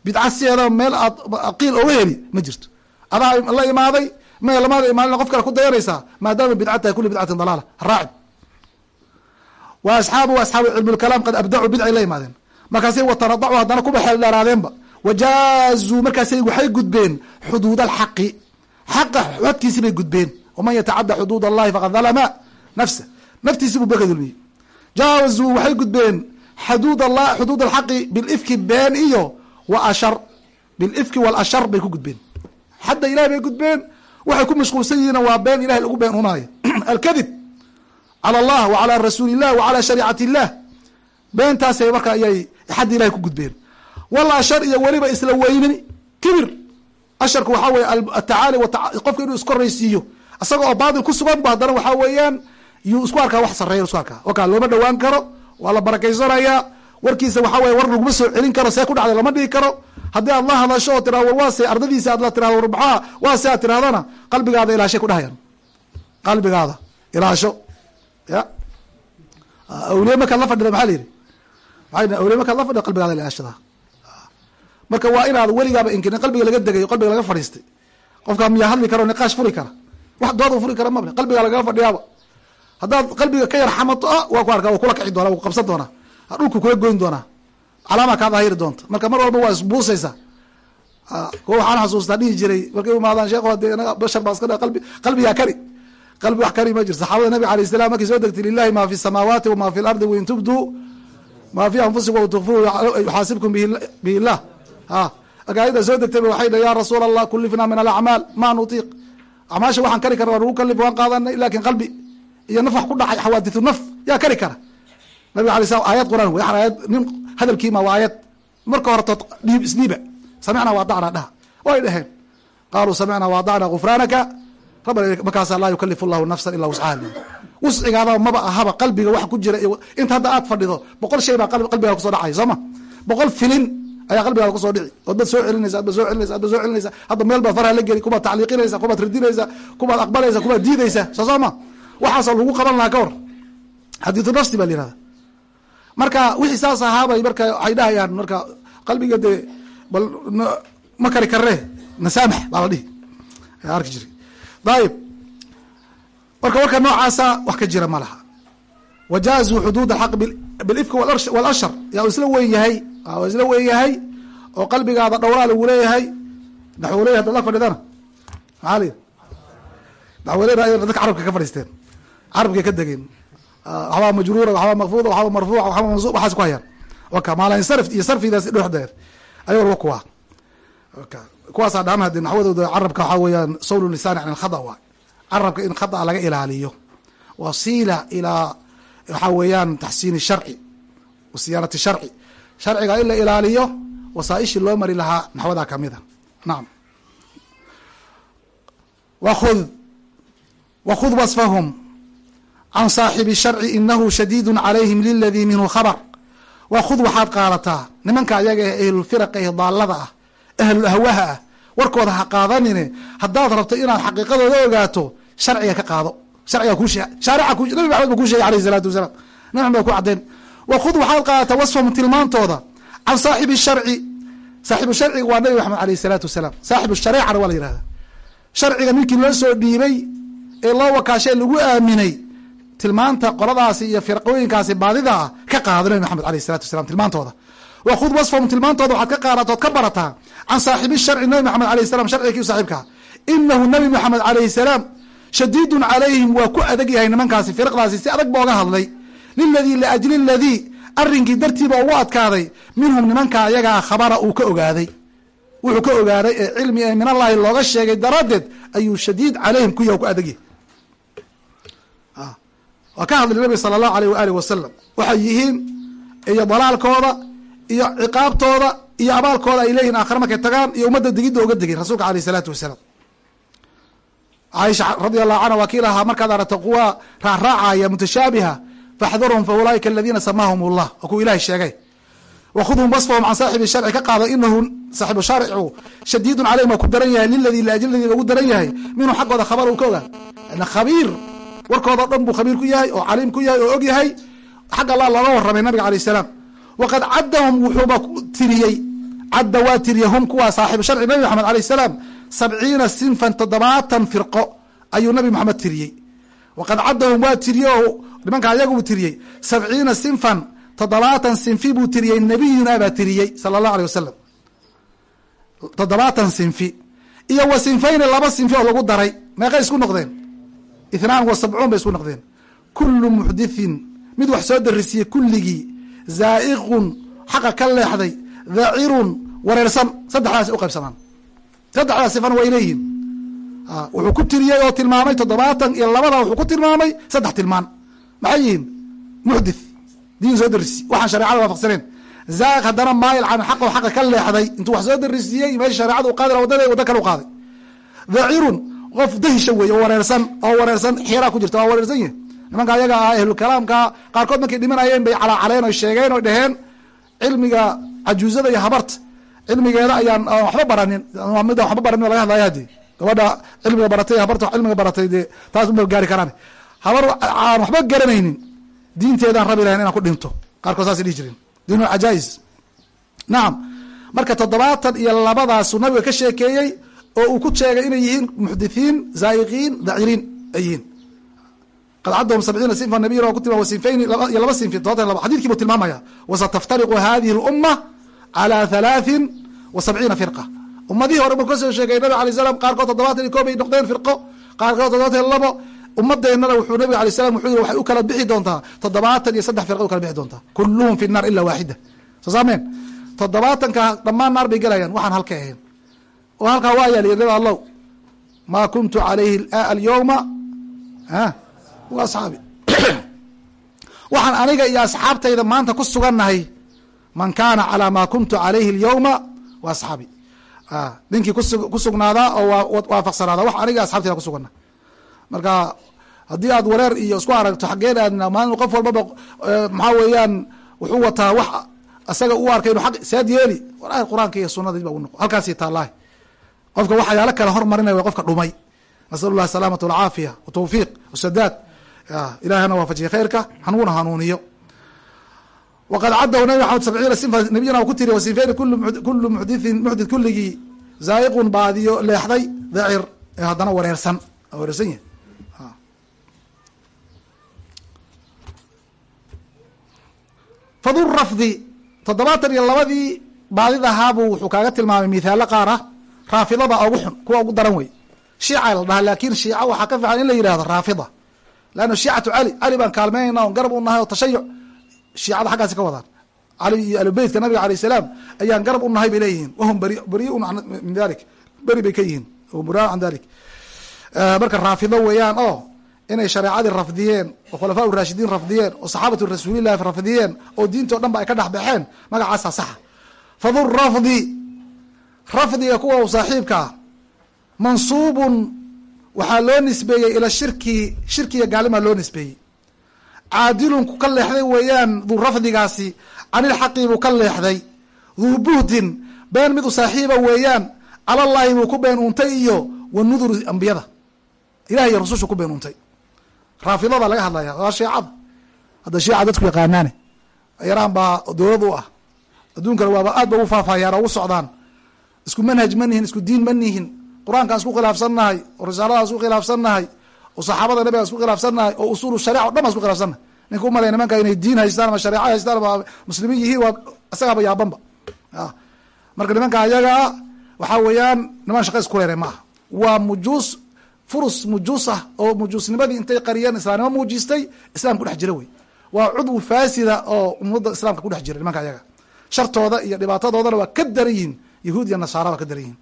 Bidca sideeda meel aad qiil oga heli ma jirto. Adaa la imaaday meel lamaada imaalina qof kale ku dayanaysaa maadaama bidca tahay kuli bidcatin dalaala. Haraacin wa asxaabu asxaabu cilmi lkalaam qad abdacuu bidcay la imaadeen. Markaasay watanadacu haddana kuba xeel dheeraadeenba wajaazuu markaasay waxay gudbeen xuduud alxaqi xaqa xodkiisi bay gudbeen waman yatacadda xuduud allahi faqad dalama nafsa naftiisi buu baka dulmiyey jaawazuu waxay gudbeen xuduud alxaqi bilifki been iyo wa ashar bilifki walashar bay ku gudbeen xadda ilahay bay gudbeen waxay ku mashquulsan yihiin waa been ilahay lagu been runaayo alkadib cala allah wa calaa rasuuli wa calaa shariicati illah beentaasay marka ayay xadda ilahay ku gudbeen wal ashar iyo weliba isla weynin kibir asharku waxaa weye atacaali qofka inuu iskoraysiiyo isaga oo baatil ku sugan ba haddana waxaa weeyaan yuu isku arkaa wax sareeya isku arkaa. Oka looma dhawaan karo waa la barakaysanayaa. Warkiisa waxaa weye war laguma soo celin karo see ku dhacday lama dhigi karo. Haddii aad la hadasho oo tira war waase ardadiisa aad la tirahdo war maxaa waase aad tirahdana qalbigaada ilaashay ku dhahayaan. Qalbigaada ilaasho. Ya. Awliye markaad la fadhida maxaa la yidhi? Maaa awliye markaad la fadhida qalbigaada ilaashada. Marka waa inaad weligaaba inkirin qalbiga laga degayo qalbiga laga fadhiistay. Qofkaa miyaa hadli karo niqaash furi kara wax dooda furi kara mable qalbiga lagaga fadhiyaaba. Haddaad qalbiga ka yar xamato ah waa ku arkaa waa kula kici doona waa ku qabsan doonaa. Dhulku kula goyn doonaa. Calaama kaa daahiri doonta marka mar walba waa isbuusaysaa kuwa waxaan xasuustaa dhihi jiray markay imaadaan sheekh de inaga bashar baa iska qalbi qalbigaa kari. Qalbi wax kari ma jir saxaabada nabiga alayh salam markay soo degtay lilahi ma fi samaawaati wama fi lardi wain tubduu ma fi anfusikum wa tukfuu yuxaasibkum bihi illah a agaayada soo degtayba waxay dha ya rasuul allah kulifna min alacmaal ma nutiiq acmaasha waxaan kari kara waa nagu kalif waan qaadanay laakiin qalbi iyo naf wax ku dhacay xawaaditu naf yaa kari kara. Nabiga alay slam aayad quraan wey aayad nin hadalkiima waa aayad. Marka horetood dhiib isdhiiba samicna waadacna dhaha. Way dhaheen. Qaaluu samicna waadacna gufraanaka. Rabbana markaasa laa yukalifu llahu nafsan ilaa wuscaha wuscigaada maba ahaba qalbiga wax ku jira inta hadda aad fadhido boqol shay baa qalbigaada ku soo dhacay sooma boqol filin ayaa qalbigaada ku soo dhici. Ood bad soo celinaysa adba soo celinaysa adba soo celinaysa. Hadda meel baad farha la geli kubaad tacliiqinaysa kubaad radinaysa kubaad aqbalaysa kubaad diidaysa. Soo sooma waxaasoo lagu qaban lahaa ka hor. Xadiidu nafsi baa la yihahda marka wixii saas ahaabay marka waxay dhahayaan marka qalbiga dee bal ma kari karre nasaamax baa la dhihi. Arki jiri dayib marka warka noocaasa wax ka jira ma laha. Wajaazuu xuduud alxaq bilifki walashar. Yaa isla weyn yahay isla weyn yahay oo qalbigaada dhowraa lagu leeyahay. Naxwoley haddaad la fadhidana maxaa la yidhi naxwoley dadka carabka ka fadhiisteen. Carabkay ka degeen. Waxbaa majruura waxbaa makfuuda waxbaa marfuuca waxbaa mansuub waxaas ku hayaan. Waka maalinsarif iyo sarfidaas dhexdeed aya warba kuwa. Kuwaasaa dhaama hade naxwadooda carabka waxaa weeyaan sawlu lisaani can alkhada waay carabka in khada laga ilaaliyo. Wasiila ilaa waxaa weeyaan taxsiini sharci wasiyaanati sharci sharciga in la ilaaliyo wasaaishii loo mari lahaa naxwadaa kamida nacam wakud wakud wasfahum can saaxibi sharci inahu shadiidu calayhim liladii minhu khabar. Wakud waxaad qaadataa nimanka ayaga eh ahlulfiraqa eh daalada ah ahlul ahwaha ah warkooda ha qaadanine haddaad rabto inaad xaqiiqadooda ogaato sharciga ka qaado sharciga ku shaarica nabi maxamed ba ku sheegay alayh isalaatu wasalaam. Nabi maxamed ba ku cadeen wakud waxaad qaadataa wasfahum tilmaantooda can saaxibi sharci. Saaxibu sharciga waa nabi maxamed alayh isalaatu wasalaam. Saaxibu shareecana waa la yihahda sharciga ninkii loo soo dhiibay ee loo wakaashay lagu aaminay tilmaanta qoladaasi iyo firqooyinkaasi baadida ah ka qaado maxamed alayh isalatu wasalaam tilmaantooda. Wakud wasfahum tilmaantooda waxaad ka qaadatood ka barataa can saaxibi sharci nabi maxamed alayh salam sharciga kii saaxiibkaa inahu nabi maxamed alayhi salaam shadiidun calayhim waa ku adag yahay nimankaasi firqdaasi si adag ba oga hadlay liladii liajli ladii arrinkii dartiiba ugu adkaaday minhum nimanka ayagaa khabara uu ka ogaaday wuxuu ka ogaaday ee cilmi ee min allahi looga sheegay daraaddeed ayuu shadiid calayhim ku yaha ku adag yahay waa ka hadlay nabi sala allahu aleyh waaalih wasalam waxay yihiin iyo dalaalkooda iyo ciqaabtooda iyo abaalkooda ay leeyihiin aakhare markay tagaan iyo ummadda digidda oga degin rasuulka aleyh isalaatu wasalaam caaisha radi allahu canha waa kii lahaa markaad aragto kuwa raacraacaya mutashaabiha faxdurhum fa ulaaika aladiina samaahum allah waa kuwa ilahay sheegay wakhudhum wasfahum can saaxibi sharci ka qaado inahu saaxibu sharcigu shadiidun caleyhim waa ku daran yahay liladii liajladii ba ugu daran yahay minhu xaggooda khabar uu ka ogaa ana khabiir warkooda dhan buu khabiir ku yahay oo caliim ku yahay oo og yahay xag allah looga waramay nabiga alayh salaam waqad caddahum wuxuuba tiriyey cadda waa tiriye hum kuwaa saaxibu sharci nabi maxamed alayh salaam sabciina sinfan toddobaatan firqo ayuu nabi maxamed tiriyey waqad caddahum waa tiriye oo nimanka ayagu tiriyey sabciina sinfan toddobaatan sinfi buu tiriyey nabiyuna baa tiriyey sala allahu aleh wasalam toddobaatan sinfi iyo wa sinfayni laba sinfi oo lagu daray meeqay isku noqdeen ithnaan wa sabcuun bay isku noqdeen kullu muxdithin mid wax soo darisiye kulligii zaa'iqun xaqa ka leexday dhacirun wareersan saddexdaas u qaybsamaan saddexdaas sifana way leeyihiin wuxuu ku tiriyey oo tilmaamay toddobaatan iyo labada wuxuu ku tilmaamay saddex tilmaan. Maxay yihiin? Muxdith diin soo darisi waxaan shareecada waafaqsaneen. Zaa'iq haddana maayil can xaq oo xaqa ka leexday. Intuu wax soo darisiiyey meesha shareecada u qaadi waddada waddo kale u qaaday. Dhacirun qof dahisha weeye oo wareersan oo wareersan xiraa ku jirta waa wareersan yihi nimanka ayaga ah ahlulkalaamka qaarkood markay dhimanayeen bay calaacaleen oy sheegeen oy dheheen cilmiga cajuuzada iyo habarta cilmigeeda ayaan waxba baranin. Mida waxba baranin laga hadlaya hadi gabadha cilmiga baratay habarta cilmiga baratay dee taas uma gaari karaan habar aan waxba garanaynin diinteedaan rabi lahayn inaan ku dhinto qaarkood saasay dhihi jireen diin cajaa-is nacam marka toddobaatan iyo labadaasu nabiga ka sheekeeyey oo uu ku sheegay inay yihiin muxdithiin zaa'iqiin daciriin ay yihiin qad caddahum sabciina sinfa nabiyina oo ku tilma sinfayni iyo laba sinfi todobatan laba xadidkii buu tilmaamaya wasataftariqu hadihi اlumma calى halaaثin wa sabciina firqa ummadihii hore buu ka soo sheegay nabig alay slam qaarkood toddobaatan iyo koob ay noqdeen firqo qaarkood toddobaatan labo. Ummadeennana wuxuu nabig alay slam wuxuu yiri waxay u kala bixi doontaa toddobaatan iyo saddex firqa u kala bixi doontaa. Kulluhum fi الnar ila waaxida soo saameen? Toddobaatanka dhammaan naar bay gelayaan waxaan halka ahayn. Oo halkaa waa yaal nabi allow maa kuntu calayhi alyawma wa asxaabi. Waxaan aniga iyo asxaabtayda maanta ku sugannahay man kaana calaa maa kuntu calayhi alyawma wa asxaabi ninkii ku sugnaadaa oo waafaqsanaada wax aniga asxabtayda kusuganna marka haddii aad wareer iyo isku aragto xaggeen aadna maalin qof walbaba maxaa weeyaan wuxuu wataa wax isaga u arkay inu aq saad yeeli. Walahi qur'aanka iyo sunadii ba u noqo halkaasi taallahi qofka waxyaalo kale hormarinaya wa qofka dhumay. Nasal llahi asalaamata walcaafiya watawfiiq wasadaad ilahana waafajiya khayrka. Hanuguna hanuuniyo waqad caddahu nabi maxamed sabciina nabiyana ku tiri wasinfeyn kulu muxdithin muxdith kulligii zaa'iqun baadiyo leexday dacir ee haddana wareersan wareersan yahay fadu rafdi toddobaatan iyo labadii baadid ahaabuu wuxuu kaaga tilmaamay mithaalo qaar ah raafidada ugu xun kuwa ugu daran wey shiica la dhahaa laakin shiica waxaa ka fiican in la yihahdo raafida leanna shiicatu shiicada xaggaasi ka wadaan cali iyo alubeytka nabiga alayh salaam ayaan garab u nahay bay leeyihiin. Wahum bari bariun min dalik beri bay ka yihiin. Buraan can dalik marka raafido weeyaan oo inay shareecadii rafdiyeen oo khulafaa raashidiin rafdiyeen oo saxaabatu rasuulillahi rafdiyeen oo diintao dhan ay ka dhex baxeen magacaasa saxa. Fadu rafdi. Rafdiga kuwa u saaxiibka ah mansuubun waxaa loo nisbeeyey ila shirki shirkiga gaalimaa loo nisbeeyey caadilun ku ka leexday weeyaan duu rafdigaasi canilxaqi buu ka leexday. Duu buhdin been mid u saaxiiba weeyaan calallaahi buu ku been untay iyo wa ambiyada. Ilahi iyo rusushu ku been untay raafidada laga hadlaya waa shiicada hadda shiica dadku yaqaanaane yaraan baa dowlad u ah. Adduunkana waaba aad ba ugu faafayaan oo ugu socdaan. Isku manhaj ma nihin isku diin ma nihin. Qur'aankaan isku khilaafsannahay oo risaaladaan isku khilaafsannahay oo saxaabada nabigaan isku khilaafsannahay oo usuulu sharica o dhan baan isku khilaafsannahay ninka umalaya nimanka inay diin haystaan ama shareeca haystaan ama muslimiin yihiin waa isagaaba yaabanba. Marka nimanka ayagaa waxaa weeyaan niman shaqa isku leeray ma aha waa mujuus furus mujuus ah oo mujuusnimadii intay qariyeen islaamnimo muujistay islam ku dhex jira wey. Waa cudwi faasida oo ummadda islaamka ku dhex jira nimanka ayaga. Shartooda iyo dhibaatadoodana waa ka daran yihiin yahuud iyo nasaara waa ka daran yihiin.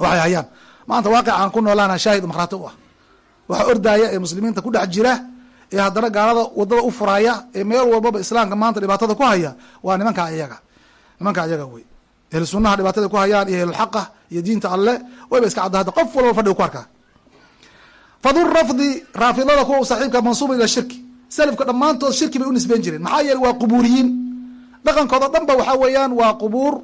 Waxay hayaan. Maanta waaqic aan ku noolaana shaahid markhaati u ah waxa ordaaya ee muslimiinta ku dhex jira ee haddana gaalada waddada u furaya ee meel walbaba islaamka maanta dhibaatada ku haya waa nimanka ayaga. Nimanka ayaga wey. Ehlu sunaha dhibaatada ku hayaan iyo ehlulxaqa iyo diinta alle wayba iska cadda qof walba fadhiga ku arkaa. Fadu rafdi raafidada kuwa saaxiibka mansuuba ila shirki. Selafka dhammaantood shirki bay u nisbeyn jireen. Maxaa yeele waa qubuuriyiin. Dhaqankooda dhan ba waxaa weeyaan waa qubuur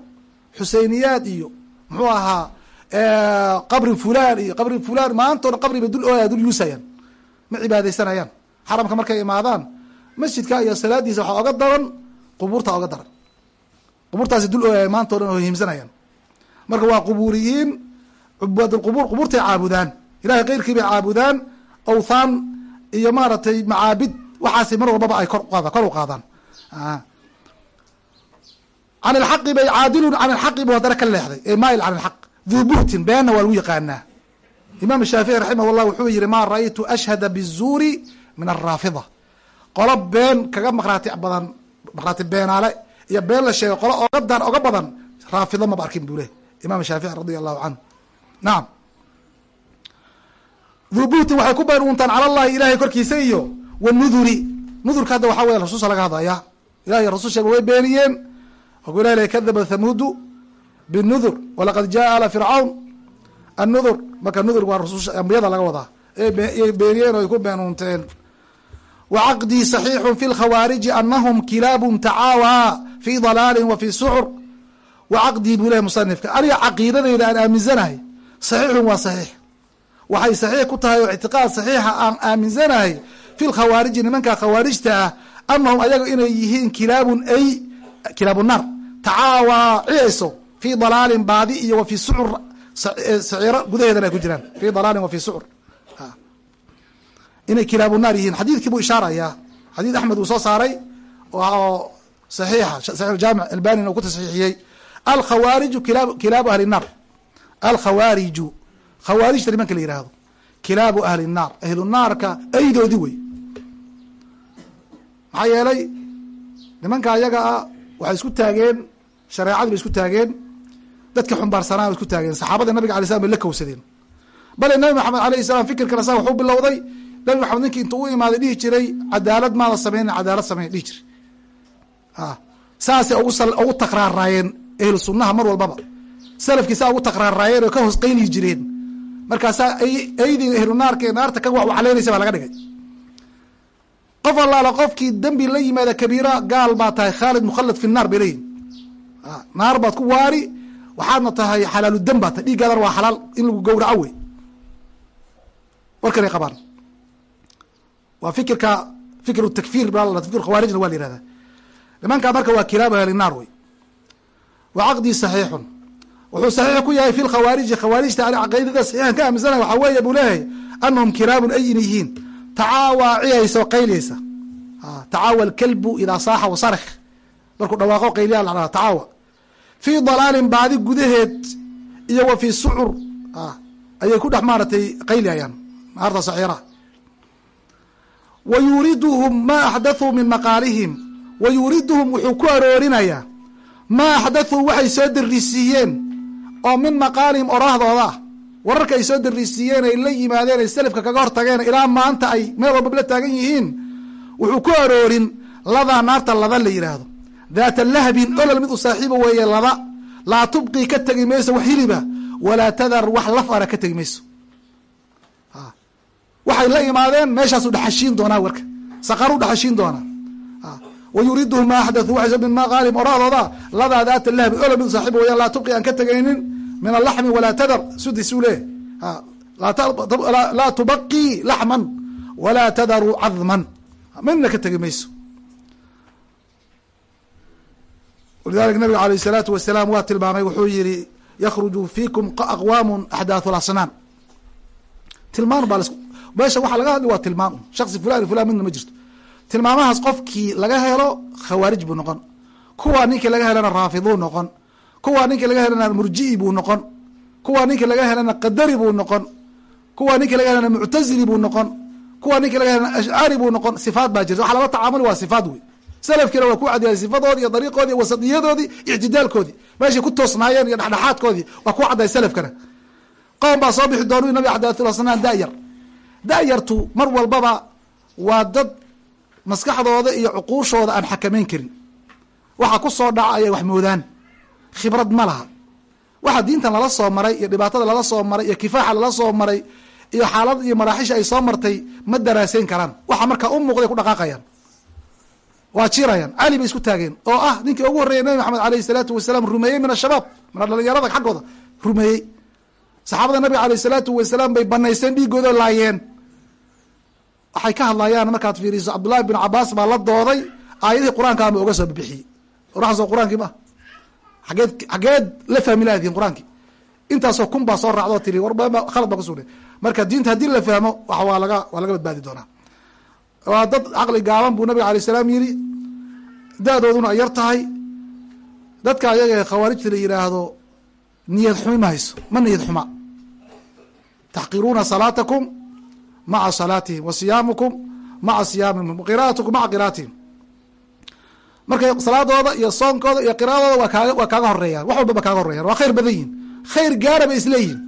xuseyniyaad iyo muxuu ahaa qabri fulan iyo qabri fulan maantoona qabri bay dul ooya dul yuusayaan. Ma cibaadaysanayaan. Xaramka markay imaadaan masjidka iyo salaadiisa waxaa oga daran qubuurta oga daran. Qubuurtaasi dul ooyaya maanta o himsanayaan. Marka waa qubuuriyiin cubaadulqubuur qubuurtay caabudaan. Ilahay keyrkii bay caabudaan awthaan iyo maaragtay macaabid waxaasi mar walbaba ay kor qaada kor u qaadaan. Can ilxaqi bay caadilun can ilxaqi bu haddana ka leexday. Ee maayil can ilxaq duu buhtin beenna waa lagu yaqaanaa. Imaam shaafici raximah llah wuxuu yihi maa ra'aytu ashhada bizuuri min araafida qolo been kaga maqraati badan maqraati beenaale iyo been la sheegay qolo ogadan oga badan raafido maba arkin buu leh imam shaafici radia waxay ku been cala llahi ilahay korkiisa iyo wanuduri nudurka hadda waxaa weya rasuulsa laga hadlaya ilahiy rasusheeba way beeniyeen. Waku ilah l kadaba thamuudu binudur walaqad jaa ala fircawn annudur marka nudur waa rasusha ambiyada laga wadaa. Eey beeniyeen o ay ku beenuunteen wcaqdii صaxiixu fi lkhawaariji anahum kilaabun tacaawaa fi dalaali wa fi sucur wacaqdii buu lehy musanifka aniga caqiidadayda aan aaminsanahay saxiixun waa saxiix waxay saxiix ku tahay oo ictiqaad saxiixa aan aaminsanahay fi lkhawaariji nimanka khawaarijta ah anahum ayaga inay yihiin kilaabun ay kilaabu naar tacaawaa ciyayso fi dalaalin baadi iyo wa fi sucur saciiro gudaheedana ay ku jiraan. Fi dalaalin wa fi sucur. Inay kilaabu naar yihiin. Xadiidkii buu ishaarayaa. Xadiid axmed uu soo saaray oo saxiixa saxiix jaamic albanina uu ku tasxiixiyey. Alkhawaariju kilaabu kilaabu ahli naar. Alkhawaariju khawaarijta nimanka la yihahdo kilaabu ahli naar. Ahlu naarka aydoodi wey maxaa yeelay nimanka ayaga ah waxay isku taageen shareecadii bay isku taageen dadka xumbaarsanaa isku taageen saxaabada nabiga alay slam bay la kowsadeen bale nabi maxamed alayh salam fikirkan asaga waxuu bilowday nabi maxamed ninkii intuu u imaaday dhihi jiray cadaalad maada sameynin cadaalad sameyn dhihi jiray. Saasay ugu takraaraayeen ehlu sunnaha mar walbaba. Salafkii saa ugu takraaraayeen oo ka hoos qayli jireen. Markaasaa aydin ehlu naarka naarta ka wax caleynaysa baa laga dhigay. Qof allaala qofkii dembi la yimaada kabiira gaal baa tahay khaalid mukhalad fi naar bay leeyihiin naar baad ku waari waxaadna tahay xalaalu dam baa tahay. Dhiiggaadana waa xalaal in lagu gowraco wey. Warkanay qabaan. Waa fikirka fikr takfir fikr khawaarijna waa la yihahda nimankaa marka waa kilaabu ahli naar wey. Wa caqdii saxiixun. Wuxuu saxiix ku yahay fi lkhawaariji khawaarijta ani caqaydada saxiixan ka aaminsanay waxaa weeye buu leeyahay anahum kilaabun ayin yihiin. Tacaawaa ciyaysa oo qayliyaysa tacaawa alkalbu idaa saaxa wasark markuu dhawaaqo qayliya la tacaawa fii dalaalin baadi gudaheed iyo wa fii sucur. Ayay ku dhex maaratay qayliyayaan naarta saciira wa yuuriduhum maa axdathuu min maqaalihim. Wa yuuriduhum wuxuu ku aroorinayaa maa axdathuu waxay soo darisiiyeen oo min maqaalihim oraahdooda ah wararka ay soo darisiiyeen ay la yimaadeen ay selafka kaga hortageen ilaa maanta ay meel walbaba la taagan yihiin wuxuu ku aroorin ladaa naarta lada la yidhaahdo daata lahbin olol mid u saaxiiba weeye lada laa tubqii ka tegi mayso wax hiliba walaa tadar wax laf ara ka tegi mayso. Waxay la imaadeen meeshaasu dhexashiin doonaa warka. Saqaru dhexashiin doonaa. Wa yuriiduhum maa axdathu waxay min maqaalihim oraadooda ladaa daata lahbi olol mid u saaxiiba weeye. Laa tubqii aan ka tegaynin min alaxmi walaa tadar. Sudisuu leeh laa tubaqii laxman walaa tadaru cadman midna ka tegi mayso walidalika nabiga alayh الsalaatu wasalaam waa tilmaamay wuxuu yihi yakruju fiikum aqwaamu axdaathu lasnaan tilmaan baa meesha waxaa laga hadli waa tilmaan shaksi fulan fulan midna ma jirto. Tilmaamahaas qofkii laga helo khawaarij buu noqon. Kuwa ninkii laga helana raafiduu noqon. Kuwa ninkii laga helana murji'i buu noqon. Kuwa ninkii laga helana qadari buu noqon. Kuwa ninkii laga helana muctazili buu noqon. Kuwa ninkii laga helana ashcari buu noqon. Sifaad baa jirta. Waxa lala tacaamuli waa sifaad wey salafkiina waa ku cadiyay sifadoodii iyo dariiqoodii iyo wasadiyadoodii ictidaalkoodii meeshay ku toosnaayeen iyo dhexdhexaadkoodii waa ku cadday salafkana. Qoom baa soo bixi doonu nabi axdaathulasnaan da'yar. Da'yartu mar walbaba waa dad maskaxdooda iyo cuquushooda aan xakamayn karin. Waxa ku soo dhaca ayay wax moodaan. Khibrad ma laha. Waxa diintan lala soo maray iyo dhibaatada lala soo maray iyo kifaaxa lala soo maray iyo xaalad iyo maraaxisha ay soo martay ma daraaseyn karaan. Waxa markaa u muuqday ku dhaqaaqayaan waa jirayaan. Cali bay isku taageen. Oo ah ninkii ugu horreeyay nabi maxamed alayh salaatu wasalaam rumeeyey min ashabaab min dhalinyarada xaggooda. Rumeeyey. Saxaabada nabiga alayh salaatu wasalaam bay banaysteen dhiigooda laayeen. Waxay ka hadlayaan markaad fiiriso cabdullahi bin cabaas baa la dooday aayadihii qur'aanka ama oga soo bixiyey. Oraxaso qur'aankii ma ageed xageed la fahmi laadiin qur'aanki intaasoo kun baa soo raacdoo tiri war khalad baa kusugnay marka diinta haddii la fahmo waa laga waa laga badbaadi doonaa waa dad caqli gaaban buu nabiga alay salaam yidhi da-dooduna ay yar tahay dadka ayaga khawaarijta la yidhaahdo niyad xumi ma hayso ma niyad xuma. Taxqiruuna salaatakum maca salaatihim wa siyaamukum maca siyaamihim qira'atukum maca qira'atihim. Marka salaadooda iyo soonkooda iyo qiraadooda waa kaaga waa kaaga horeeyaan wax walba ba kaaga horeeyaan waa khayr badan yihiin khayr gaara bay isleeyihin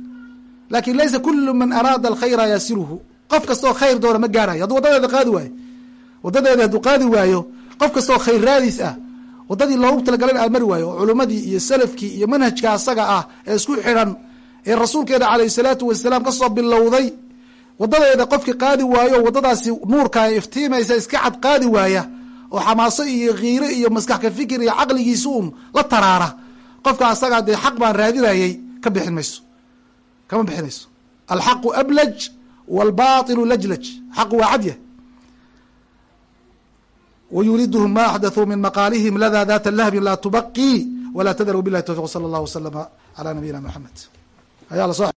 laakiin laysa kulu man araada alkhayra yasiruhu qof kastaoo khayr doona ma gaarayo hadduu wadadeeda qaadi waayo wadadeeda hadduu qaadi waayo qof kastaoo khayr raadiis ah wadadii loogu talagalay in mari waayo oo culummadii iyo salafkii iyo manhajka asaga ah ee isku xidhan ee rasuulkeena calayh salaatu wasalaam ka soo bilowday wadadeeda qofkii qaadi waayo wadadaasi nuurka iftiimaysa iska cad qaadi waaya oo xamaaso iyo kiire iyo maskax ka fikir iyo caqligiisa uun la taraara qofka asagaa dee xaq baan raadinayay ka bixin mayso. Kama bixinayso alxaqu ablaj wاlbaطilu lajlaj xaqu waa cadyah wyuridhm ma axdaثuu min maqaalihim lada data lahbin laa tubaqii wla tdru bilahi towfiq slى اllah wslama عlى nabiyina mxamed ayaa laso